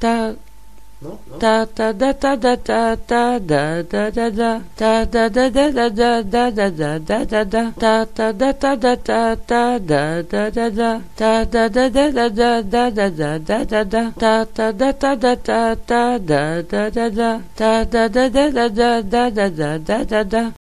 ta ¿No? ¿No? ta ta da ta da ta ta da da da da ta da da da da da da da da da da da ta ta da ta da ta ta da da da da ta da da da da da da da da da da da ta ta da ta da ta ta da da da da ta da da da da da da da da da da da